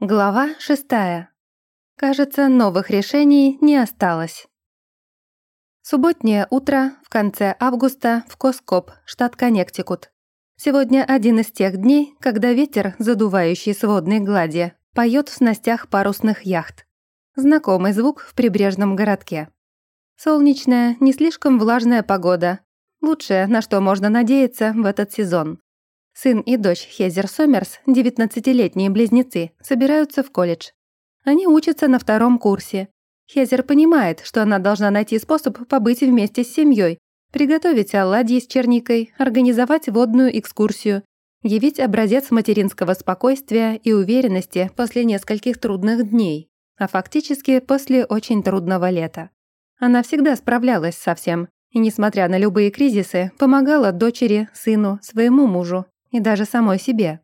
Глава шестая. Кажется, новых решений не осталось. Субботнее утро в конце августа в Коскоп, штат Коннектикут. Сегодня один из тех дней, когда ветер, задувающий с водной глади, поет в снастях парусных яхт. Знакомый звук в прибрежном городке. Солнечная, не слишком влажная погода. Лучшее, на что можно надеяться в этот сезон. Сын и дочь Хезер Сомерс, 19-летние близнецы, собираются в колледж. Они учатся на втором курсе. Хезер понимает, что она должна найти способ побыть вместе с семьей, приготовить оладьи с черникой, организовать водную экскурсию, явить образец материнского спокойствия и уверенности после нескольких трудных дней, а фактически после очень трудного лета. Она всегда справлялась со всем, и, несмотря на любые кризисы, помогала дочери, сыну, своему мужу и даже самой себе.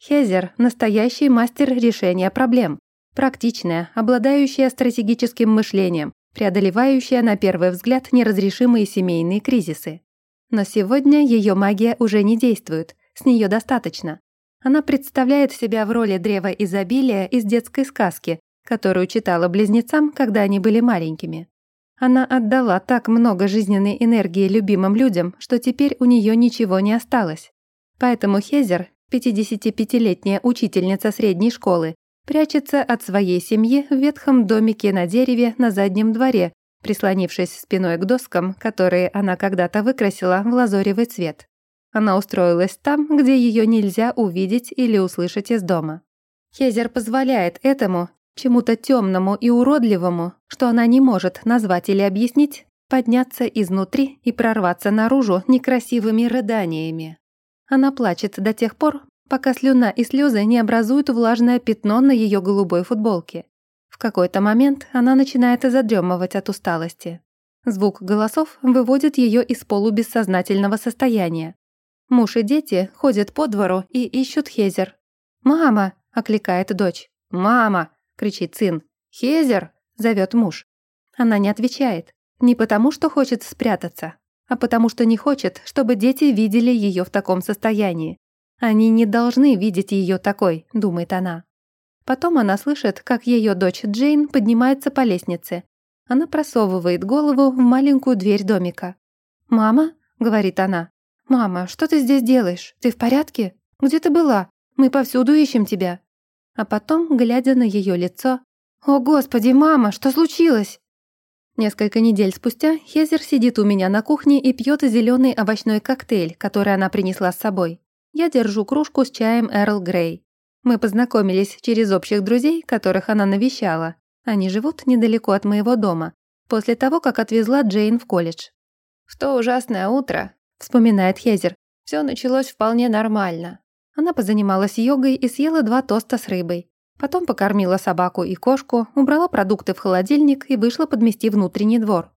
Хезер – настоящий мастер решения проблем, практичная, обладающая стратегическим мышлением, преодолевающая на первый взгляд неразрешимые семейные кризисы. Но сегодня ее магия уже не действует, с нее достаточно. Она представляет себя в роли древа изобилия из детской сказки, которую читала близнецам, когда они были маленькими. Она отдала так много жизненной энергии любимым людям, что теперь у нее ничего не осталось. Поэтому Хезер, 55-летняя учительница средней школы, прячется от своей семьи в ветхом домике на дереве на заднем дворе, прислонившись спиной к доскам, которые она когда-то выкрасила в лазоревый цвет. Она устроилась там, где ее нельзя увидеть или услышать из дома. Хезер позволяет этому, чему-то темному и уродливому, что она не может назвать или объяснить, подняться изнутри и прорваться наружу некрасивыми рыданиями. Она плачет до тех пор, пока слюна и слезы не образуют влажное пятно на ее голубой футболке. В какой-то момент она начинает задремывать от усталости. Звук голосов выводит ее из полубессознательного состояния. Муж и дети ходят по двору и ищут Хезер. «Мама!» – окликает дочь. «Мама!» – кричит сын. «Хезер!» – зовет муж. Она не отвечает. Не потому, что хочет спрятаться, а потому что не хочет, чтобы дети видели ее в таком состоянии. Они не должны видеть ее такой, думает она. Потом она слышит, как ее дочь Джейн поднимается по лестнице. Она просовывает голову в маленькую дверь домика. «Мама?» — говорит она. «Мама, что ты здесь делаешь? Ты в порядке? Где ты была? Мы повсюду ищем тебя». А потом, глядя на ее лицо, «О, Господи, мама, что случилось?» Несколько недель спустя Хезер сидит у меня на кухне и пьет зеленый овощной коктейль, который она принесла с собой. Я держу кружку с чаем Эрл Грей. Мы познакомились через общих друзей, которых она навещала. Они живут недалеко от моего дома, после того, как отвезла Джейн в колледж. «В то ужасное утро», — вспоминает Хезер, все началось вполне нормально. Она позанималась йогой и съела два тоста с рыбой. Потом покормила собаку и кошку, убрала продукты в холодильник и вышла подмести внутренний двор.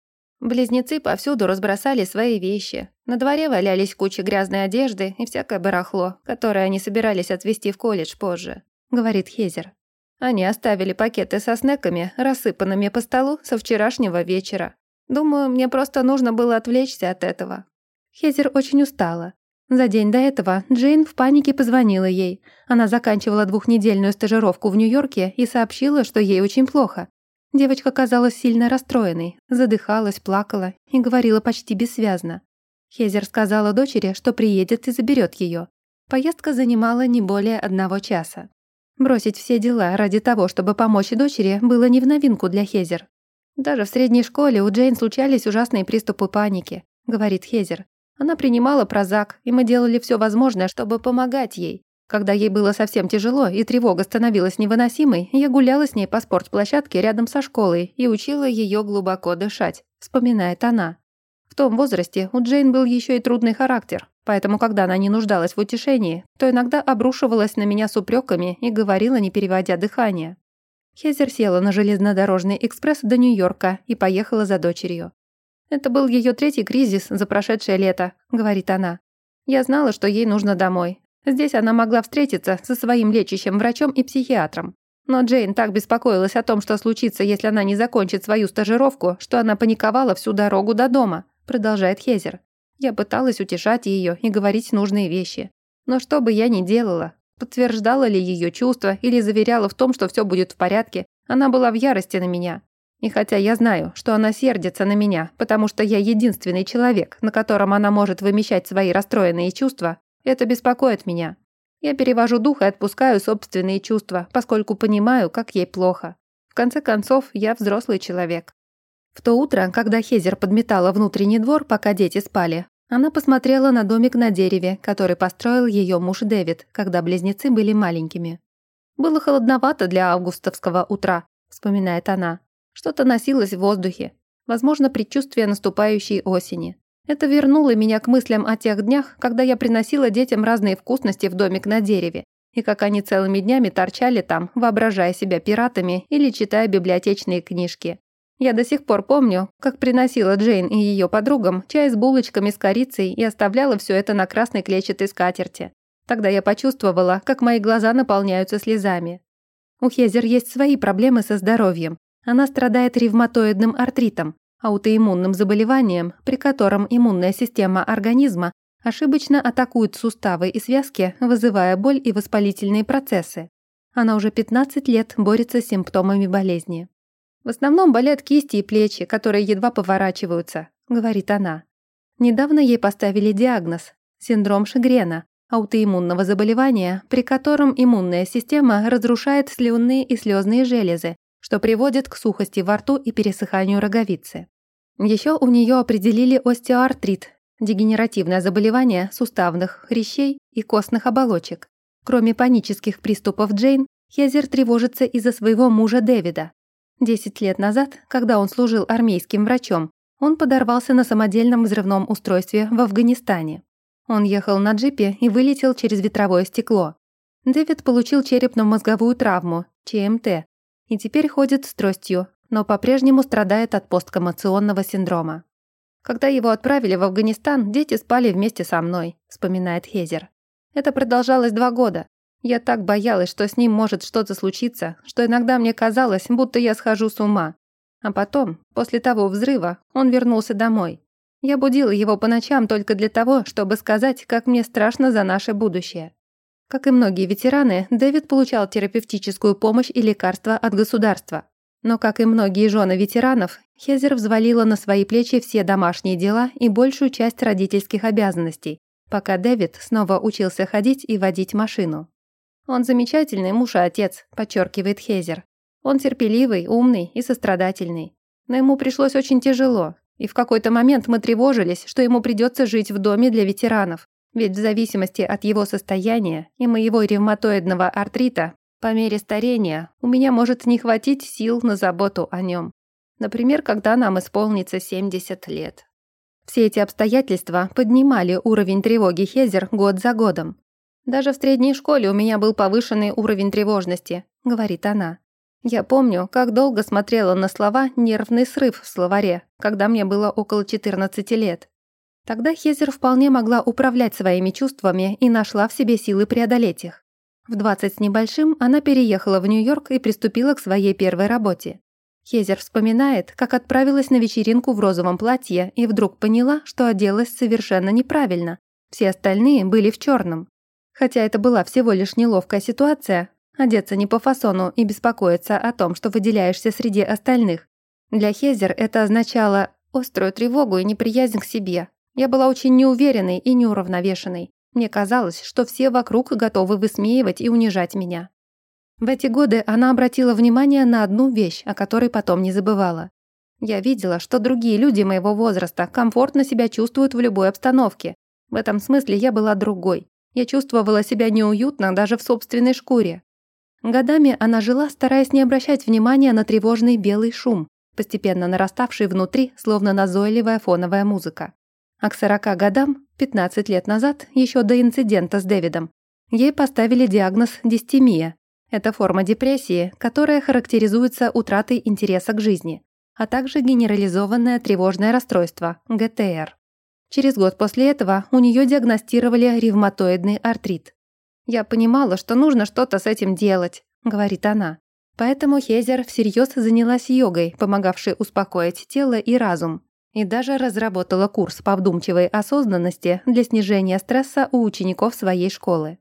Близнецы повсюду разбросали свои вещи. На дворе валялись кучи грязной одежды и всякое барахло, которое они собирались отвезти в колледж позже, говорит Хезер. Они оставили пакеты со снеками, рассыпанными по столу со вчерашнего вечера. Думаю, мне просто нужно было отвлечься от этого. Хезер очень устала. За день до этого Джейн в панике позвонила ей. Она заканчивала двухнедельную стажировку в Нью-Йорке и сообщила, что ей очень плохо. Девочка казалась сильно расстроенной, задыхалась, плакала и говорила почти бессвязно. Хезер сказала дочери, что приедет и заберет ее. Поездка занимала не более одного часа. Бросить все дела ради того, чтобы помочь дочери, было не в новинку для Хезер. «Даже в средней школе у Джейн случались ужасные приступы паники», — говорит Хезер. Она принимала прозак, и мы делали все возможное, чтобы помогать ей. Когда ей было совсем тяжело и тревога становилась невыносимой, я гуляла с ней по спортплощадке рядом со школой и учила ее глубоко дышать, вспоминает она. В том возрасте у Джейн был еще и трудный характер, поэтому когда она не нуждалась в утешении, то иногда обрушивалась на меня с упреками и говорила, не переводя дыхание. Хезер села на железнодорожный экспресс до Нью-Йорка и поехала за дочерью. «Это был ее третий кризис за прошедшее лето», — говорит она. «Я знала, что ей нужно домой. Здесь она могла встретиться со своим лечащим врачом и психиатром. Но Джейн так беспокоилась о том, что случится, если она не закончит свою стажировку, что она паниковала всю дорогу до дома», — продолжает Хезер. «Я пыталась утешать ее и говорить нужные вещи. Но что бы я ни делала, Подтверждала ли ее чувства или заверяла в том, что все будет в порядке, она была в ярости на меня. И хотя я знаю, что она сердится на меня, потому что я единственный человек, на котором она может вымещать свои расстроенные чувства, это беспокоит меня. Я перевожу дух и отпускаю собственные чувства, поскольку понимаю, как ей плохо. В конце концов, я взрослый человек. В то утро, когда Хезер подметала внутренний двор, пока дети спали, она посмотрела на домик на дереве, который построил ее муж Дэвид, когда близнецы были маленькими. «Было холодновато для августовского утра», — вспоминает она. «Что-то носилось в воздухе. Возможно, предчувствие наступающей осени. Это вернуло меня к мыслям о тех днях, когда я приносила детям разные вкусности в домик на дереве, и как они целыми днями торчали там, воображая себя пиратами или читая библиотечные книжки. Я до сих пор помню, как приносила Джейн и ее подругам чай с булочками с корицей и оставляла все это на красной клетчатой скатерти. Тогда я почувствовала, как мои глаза наполняются слезами. У Хезер есть свои проблемы со здоровьем. Она страдает ревматоидным артритом, аутоиммунным заболеванием, при котором иммунная система организма ошибочно атакует суставы и связки, вызывая боль и воспалительные процессы. Она уже 15 лет борется с симптомами болезни. «В основном болят кисти и плечи, которые едва поворачиваются», — говорит она. Недавно ей поставили диагноз – синдром Шигрена, аутоиммунного заболевания, при котором иммунная система разрушает слюнные и слезные железы, что приводит к сухости во рту и пересыханию роговицы. Еще у нее определили остеоартрит, дегенеративное заболевание суставных, хрящей и костных оболочек. Кроме панических приступов Джейн, Хезер тревожится из-за своего мужа Дэвида. Десять лет назад, когда он служил армейским врачом, он подорвался на самодельном взрывном устройстве в Афганистане. Он ехал на джипе и вылетел через ветровое стекло. Дэвид получил черепно-мозговую травму, ЧМТ, и теперь ходит с тростью, но по-прежнему страдает от посткоммоционного синдрома. «Когда его отправили в Афганистан, дети спали вместе со мной», — вспоминает Хезер. «Это продолжалось два года. Я так боялась, что с ним может что-то случиться, что иногда мне казалось, будто я схожу с ума. А потом, после того взрыва, он вернулся домой. Я будила его по ночам только для того, чтобы сказать, как мне страшно за наше будущее. Как и многие ветераны, Дэвид получал терапевтическую помощь и лекарства от государства. Но, как и многие жены ветеранов, Хезер взвалила на свои плечи все домашние дела и большую часть родительских обязанностей, пока Дэвид снова учился ходить и водить машину. «Он замечательный муж и отец», – подчеркивает Хезер. «Он терпеливый, умный и сострадательный. Но ему пришлось очень тяжело, и в какой-то момент мы тревожились, что ему придется жить в доме для ветеранов, ведь в зависимости от его состояния и моего ревматоидного артрита, по мере старения у меня может не хватить сил на заботу о нем. Например, когда нам исполнится 70 лет. Все эти обстоятельства поднимали уровень тревоги Хезер год за годом. «Даже в средней школе у меня был повышенный уровень тревожности», — говорит она. «Я помню, как долго смотрела на слова «нервный срыв» в словаре, когда мне было около 14 лет. Тогда Хезер вполне могла управлять своими чувствами и нашла в себе силы преодолеть их. В 20 с небольшим она переехала в Нью-Йорк и приступила к своей первой работе. Хезер вспоминает, как отправилась на вечеринку в розовом платье и вдруг поняла, что оделась совершенно неправильно. Все остальные были в черном. Хотя это была всего лишь неловкая ситуация, одеться не по фасону и беспокоиться о том, что выделяешься среди остальных. Для Хезер это означало острую тревогу и неприязнь к себе, я была очень неуверенной и неуравновешенной. Мне казалось, что все вокруг готовы высмеивать и унижать меня. В эти годы она обратила внимание на одну вещь, о которой потом не забывала. Я видела, что другие люди моего возраста комфортно себя чувствуют в любой обстановке. В этом смысле я была другой. Я чувствовала себя неуютно даже в собственной шкуре. Годами она жила, стараясь не обращать внимания на тревожный белый шум, постепенно нараставший внутри, словно назойливая фоновая музыка. А к 40 годам, 15 лет назад, еще до инцидента с Дэвидом, ей поставили диагноз дистемия. Это форма депрессии, которая характеризуется утратой интереса к жизни, а также генерализованное тревожное расстройство, ГТР. Через год после этого у нее диагностировали ревматоидный артрит. «Я понимала, что нужно что-то с этим делать», — говорит она. Поэтому Хезер всерьез занялась йогой, помогавшей успокоить тело и разум и даже разработала курс по вдумчивой осознанности для снижения стресса у учеников своей школы.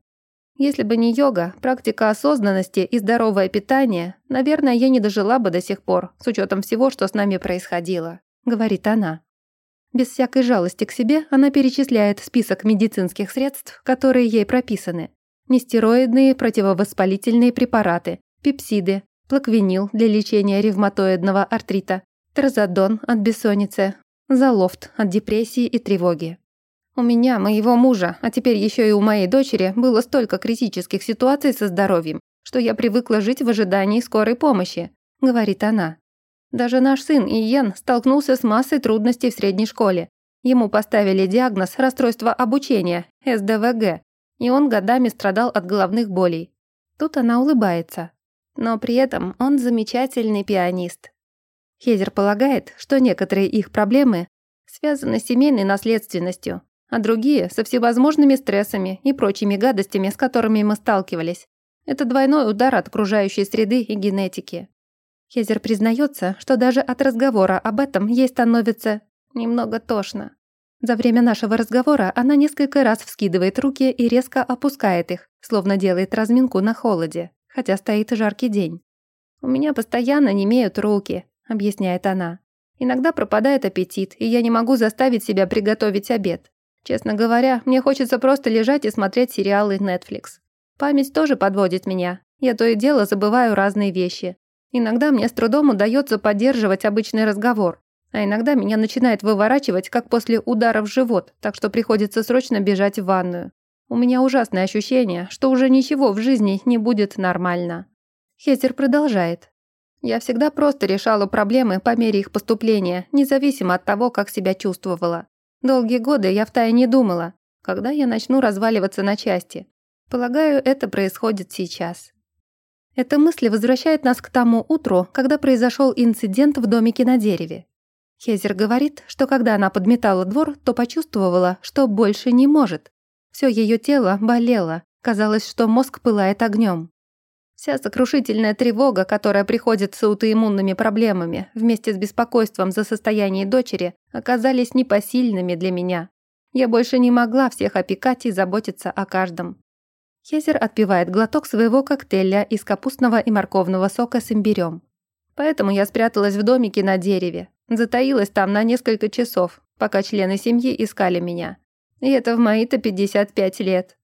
Если бы не йога, практика осознанности и здоровое питание, наверное, я не дожила бы до сих пор, с учетом всего, что с нами происходило», — говорит она. Без всякой жалости к себе она перечисляет список медицинских средств, которые ей прописаны. Нестероидные противовоспалительные препараты, пепсиды, плаквенил для лечения ревматоидного артрита, тразодон от бессонницы, залофт от депрессии и тревоги. У меня, моего мужа, а теперь еще и у моей дочери было столько критических ситуаций со здоровьем, что я привыкла жить в ожидании скорой помощи, говорит она. Даже наш сын Иен столкнулся с массой трудностей в средней школе. Ему поставили диагноз расстройства обучения, СДВГ, и он годами страдал от головных болей. Тут она улыбается. Но при этом он замечательный пианист. Хезер полагает, что некоторые их проблемы связаны с семейной наследственностью, а другие – со всевозможными стрессами и прочими гадостями, с которыми мы сталкивались. Это двойной удар от окружающей среды и генетики. Хезер признается, что даже от разговора об этом ей становится немного тошно. За время нашего разговора она несколько раз вскидывает руки и резко опускает их, словно делает разминку на холоде, хотя стоит жаркий день. «У меня постоянно немеют руки», — объясняет она. «Иногда пропадает аппетит, и я не могу заставить себя приготовить обед. Честно говоря, мне хочется просто лежать и смотреть сериалы Netflix. Память тоже подводит меня. Я то и дело забываю разные вещи. Иногда мне с трудом удается поддерживать обычный разговор, а иногда меня начинает выворачивать, как после удара в живот, так что приходится срочно бежать в ванную. У меня ужасное ощущение, что уже ничего в жизни не будет нормально. Хезер продолжает. Я всегда просто решала проблемы по мере их поступления, независимо от того, как себя чувствовала. Долгие годы я втайне думала, когда я начну разваливаться на части. Полагаю, это происходит сейчас. Эта мысль возвращает нас к тому утру, когда произошел инцидент в домике на дереве. Хезер говорит, что когда она подметала двор, то почувствовала, что больше не может. Все ее тело болело, казалось, что мозг пылает огнем. Вся сокрушительная тревога, которая приходит с аутоиммунными проблемами, вместе с беспокойством за состояние дочери, оказались непосильными для меня. Я больше не могла всех опекать и заботиться о каждом. Хезер отпивает глоток своего коктейля из капустного и морковного сока с имбирем. Поэтому я спряталась в домике на дереве, затаилась там на несколько часов, пока члены семьи искали меня. И это в мои-то 55 лет.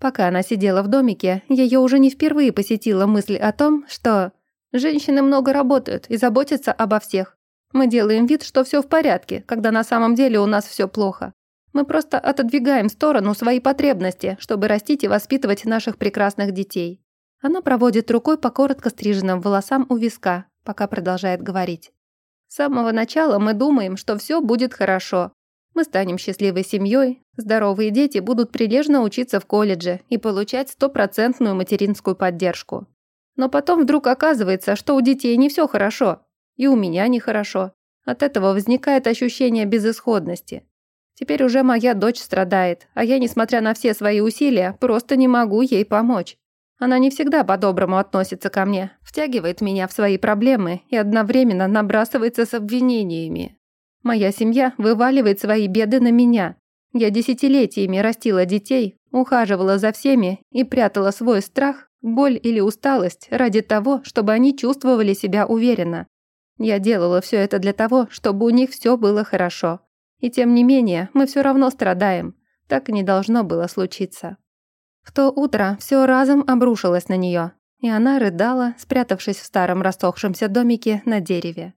Пока она сидела в домике, ее уже не впервые посетила мысль о том, что женщины много работают и заботятся обо всех. Мы делаем вид, что все в порядке, когда на самом деле у нас все плохо. Мы просто отодвигаем в сторону свои потребности, чтобы растить и воспитывать наших прекрасных детей. Она проводит рукой по коротко стриженным волосам у виска, пока продолжает говорить. С самого начала мы думаем, что все будет хорошо. Мы станем счастливой семьей, здоровые дети будут прилежно учиться в колледже и получать стопроцентную материнскую поддержку. Но потом вдруг оказывается, что у детей не все хорошо, и у меня нехорошо. От этого возникает ощущение безысходности. Теперь уже моя дочь страдает, а я, несмотря на все свои усилия, просто не могу ей помочь. Она не всегда по-доброму относится ко мне, втягивает меня в свои проблемы и одновременно набрасывается с обвинениями. Моя семья вываливает свои беды на меня. Я десятилетиями растила детей, ухаживала за всеми и прятала свой страх, боль или усталость ради того, чтобы они чувствовали себя уверенно. Я делала все это для того, чтобы у них все было хорошо. И тем не менее, мы все равно страдаем. Так не должно было случиться. В то утро все разом обрушилось на нее, и она рыдала, спрятавшись в старом рассохшемся домике на дереве.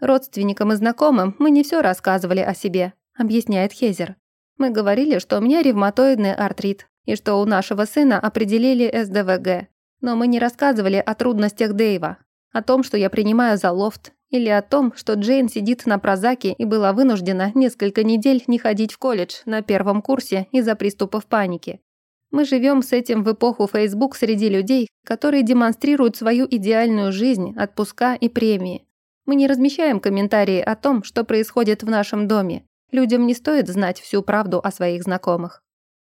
Родственникам и знакомым мы не все рассказывали о себе, объясняет Хезер. Мы говорили, что у меня ревматоидный артрит, и что у нашего сына определили СДВГ. Но мы не рассказывали о трудностях Дэйва, о том, что я принимаю за лофт, или о том, что Джейн сидит на прозаке и была вынуждена несколько недель не ходить в колледж на первом курсе из-за приступов паники. Мы живем с этим в эпоху Facebook среди людей, которые демонстрируют свою идеальную жизнь, отпуска и премии. Мы не размещаем комментарии о том, что происходит в нашем доме. Людям не стоит знать всю правду о своих знакомых.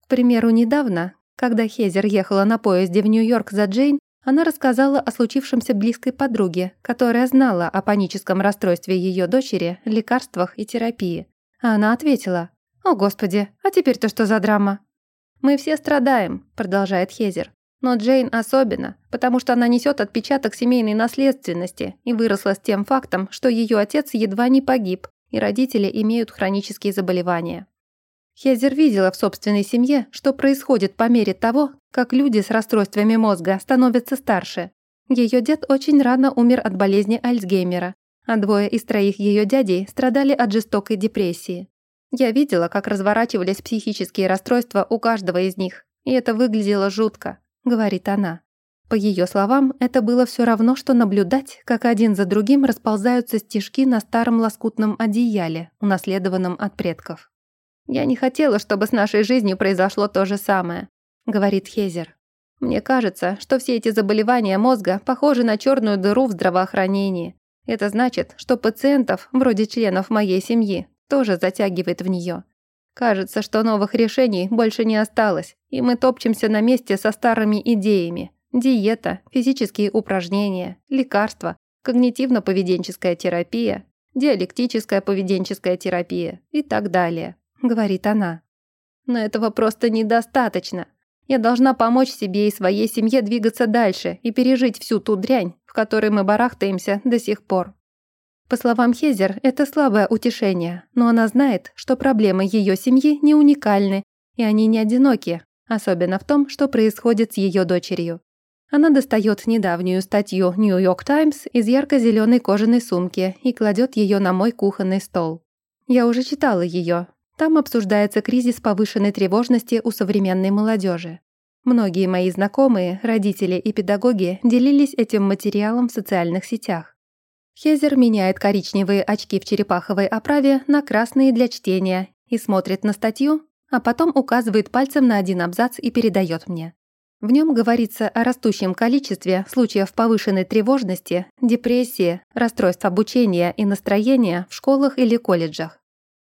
К примеру, недавно, когда Хезер ехала на поезде в Нью-Йорк за Джейн, она рассказала о случившемся близкой подруге, которая знала о паническом расстройстве ее дочери, лекарствах и терапии. А она ответила, «О, Господи, а теперь-то что за драма?» «Мы все страдаем», — продолжает Хезер. «Но Джейн особенно, потому что она несет отпечаток семейной наследственности и выросла с тем фактом, что ее отец едва не погиб, и родители имеют хронические заболевания. Хезер видела в собственной семье, что происходит по мере того, как люди с расстройствами мозга становятся старше. Ее дед очень рано умер от болезни Альцгеймера, а двое из троих ее дядей страдали от жестокой депрессии. Я видела, как разворачивались психические расстройства у каждого из них, и это выглядело жутко, говорит она. По ее словам, это было все равно, что наблюдать, как один за другим расползаются стежки на старом лоскутном одеяле, унаследованном от предков. «Я не хотела, чтобы с нашей жизнью произошло то же самое», — говорит Хезер. «Мне кажется, что все эти заболевания мозга похожи на черную дыру в здравоохранении. Это значит, что пациентов, вроде членов моей семьи, тоже затягивает в нее. Кажется, что новых решений больше не осталось, и мы топчемся на месте со старыми идеями. Диета, физические упражнения, лекарства, когнитивно-поведенческая терапия, диалектическая поведенческая терапия и так далее, говорит она. Но этого просто недостаточно. Я должна помочь себе и своей семье двигаться дальше и пережить всю ту дрянь, в которой мы барахтаемся до сих пор. По словам Хезер, это слабое утешение, но она знает, что проблемы ее семьи не уникальны, и они не одиноки, особенно в том, что происходит с ее дочерью. Она достает недавнюю статью New York Times из ярко-зеленой кожаной сумки и кладет ее на мой кухонный стол. Я уже читала ее. Там обсуждается кризис повышенной тревожности у современной молодежи. Многие мои знакомые, родители и педагоги делились этим материалом в социальных сетях. Хезер меняет коричневые очки в черепаховой оправе на красные для чтения и смотрит на статью, а потом указывает пальцем на один абзац и передает мне. В нем говорится о растущем количестве случаев повышенной тревожности, депрессии, расстройств обучения и настроения в школах или колледжах.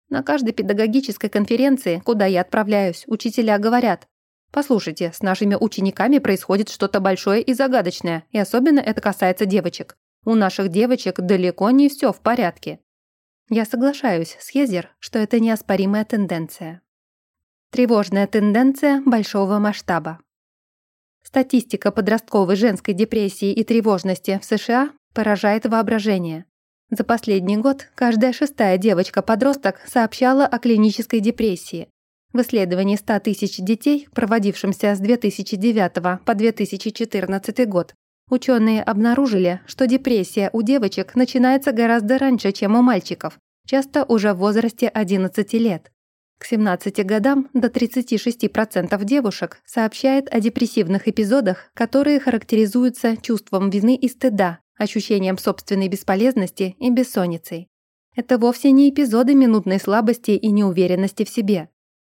На каждой педагогической конференции, куда я отправляюсь, учителя говорят, «Послушайте, с нашими учениками происходит что-то большое и загадочное, и особенно это касается девочек. У наших девочек далеко не все в порядке. Я соглашаюсь с Хезер, что это неоспоримая тенденция. Тревожная тенденция большого масштаба. Статистика подростковой женской депрессии и тревожности в США поражает воображение. За последний год каждая шестая девочка-подросток сообщала о клинической депрессии. В исследовании 100 тысяч детей, проводившемся с 2009 по 2014 год, Ученые обнаружили, что депрессия у девочек начинается гораздо раньше, чем у мальчиков, часто уже в возрасте 11 лет. К 17 годам до 36% девушек сообщает о депрессивных эпизодах, которые характеризуются чувством вины и стыда, ощущением собственной бесполезности и бессонницей. Это вовсе не эпизоды минутной слабости и неуверенности в себе.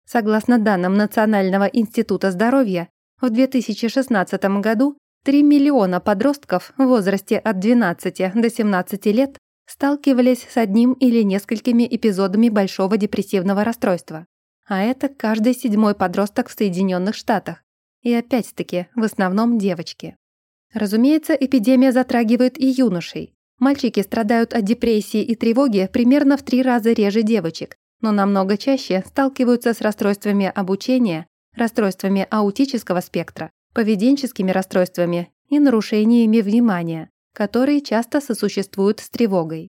Согласно данным Национального института здоровья, в 2016 году 3 миллиона подростков в возрасте от 12 до 17 лет сталкивались с одним или несколькими эпизодами большого депрессивного расстройства. А это каждый седьмой подросток в Соединенных Штатах. И опять-таки, в основном девочки. Разумеется, эпидемия затрагивает и юношей. Мальчики страдают от депрессии и тревоги примерно в три раза реже девочек, но намного чаще сталкиваются с расстройствами обучения, расстройствами аутического спектра, поведенческими расстройствами и нарушениями внимания, которые часто сосуществуют с тревогой.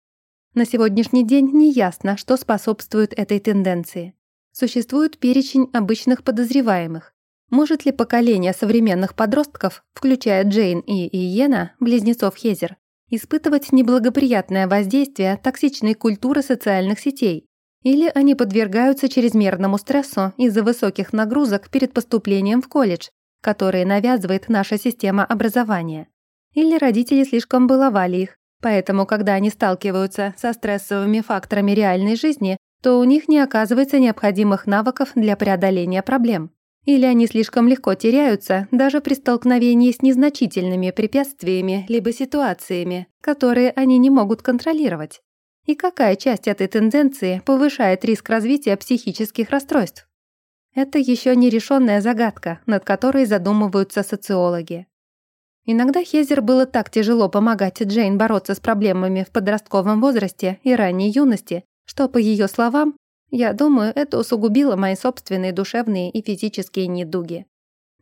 На сегодняшний день неясно, что способствует этой тенденции. Существует перечень обычных подозреваемых. Может ли поколение современных подростков, включая Джейн и Иена, близнецов Хезер, испытывать неблагоприятное воздействие токсичной культуры социальных сетей? Или они подвергаются чрезмерному стрессу из-за высоких нагрузок перед поступлением в колледж которые навязывает наша система образования. Или родители слишком баловали их, поэтому, когда они сталкиваются со стрессовыми факторами реальной жизни, то у них не оказывается необходимых навыков для преодоления проблем. Или они слишком легко теряются даже при столкновении с незначительными препятствиями либо ситуациями, которые они не могут контролировать. И какая часть этой тенденции повышает риск развития психических расстройств? Это еще нерешенная загадка, над которой задумываются социологи. Иногда Хезер было так тяжело помогать Джейн бороться с проблемами в подростковом возрасте и ранней юности, что, по ее словам, Я думаю, это усугубило мои собственные душевные и физические недуги.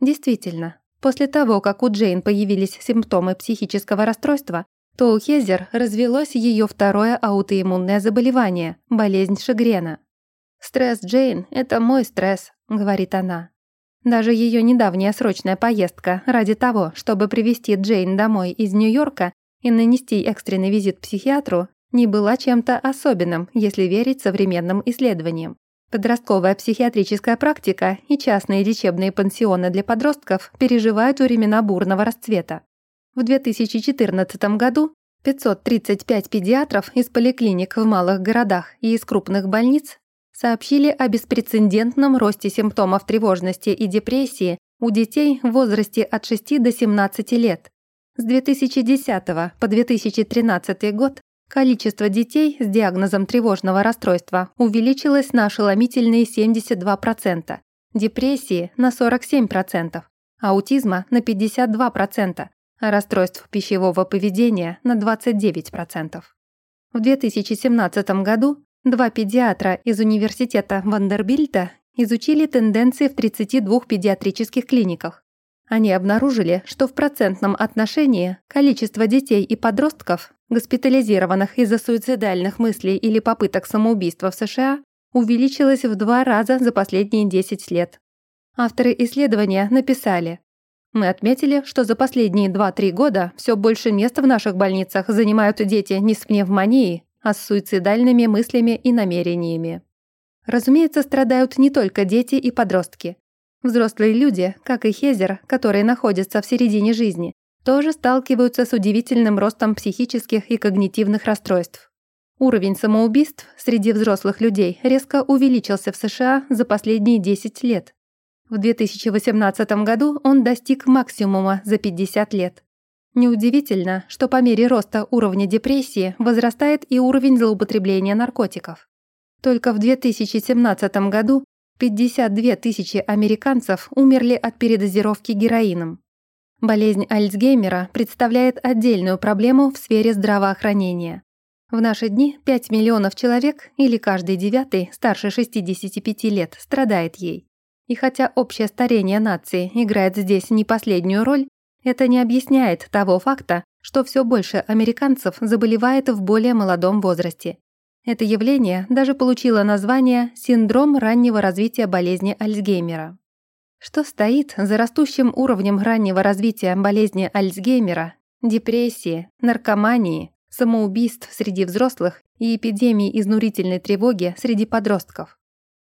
Действительно, после того, как у Джейн появились симптомы психического расстройства, то у Хезер развелось ее второе аутоиммунное заболевание – болезнь Шигрена. «Стресс Джейн – это мой стресс», – говорит она. Даже ее недавняя срочная поездка ради того, чтобы привезти Джейн домой из Нью-Йорка и нанести экстренный визит психиатру, не была чем-то особенным, если верить современным исследованиям. Подростковая психиатрическая практика и частные лечебные пансионы для подростков переживают времена бурного расцвета. В 2014 году 535 педиатров из поликлиник в малых городах и из крупных больниц сообщили о беспрецедентном росте симптомов тревожности и депрессии у детей в возрасте от 6 до 17 лет. С 2010 по 2013 год количество детей с диагнозом тревожного расстройства увеличилось на ошеломительные 72%, депрессии на 47%, аутизма на 52%, а расстройств пищевого поведения на 29%. В 2017 году Два педиатра из университета Вандербильта изучили тенденции в 32 педиатрических клиниках. Они обнаружили, что в процентном отношении количество детей и подростков, госпитализированных из-за суицидальных мыслей или попыток самоубийства в США, увеличилось в два раза за последние 10 лет. Авторы исследования написали, «Мы отметили, что за последние 2-3 года все больше места в наших больницах занимают дети не с пневмонией, а с суицидальными мыслями и намерениями. Разумеется, страдают не только дети и подростки. Взрослые люди, как и Хезер, которые находятся в середине жизни, тоже сталкиваются с удивительным ростом психических и когнитивных расстройств. Уровень самоубийств среди взрослых людей резко увеличился в США за последние 10 лет. В 2018 году он достиг максимума за 50 лет. Неудивительно, что по мере роста уровня депрессии возрастает и уровень злоупотребления наркотиков. Только в 2017 году 52 тысячи американцев умерли от передозировки героином. Болезнь Альцгеймера представляет отдельную проблему в сфере здравоохранения. В наши дни 5 миллионов человек, или каждый девятый, старше 65 лет, страдает ей. И хотя общее старение нации играет здесь не последнюю роль, это не объясняет того факта, что все больше американцев заболевает в более молодом возрасте. Это явление даже получило название «синдром раннего развития болезни Альцгеймера». Что стоит за растущим уровнем раннего развития болезни Альцгеймера, депрессии, наркомании, самоубийств среди взрослых и эпидемии изнурительной тревоги среди подростков?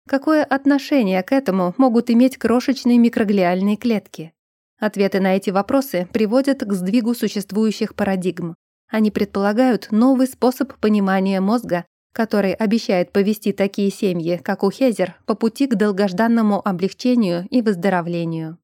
Какое отношение к этому могут иметь крошечные микроглиальные клетки? Ответы на эти вопросы приводят к сдвигу существующих парадигм. Они предполагают новый способ понимания мозга, который обещает повести такие семьи, как у Хезер, по пути к долгожданному облегчению и выздоровлению.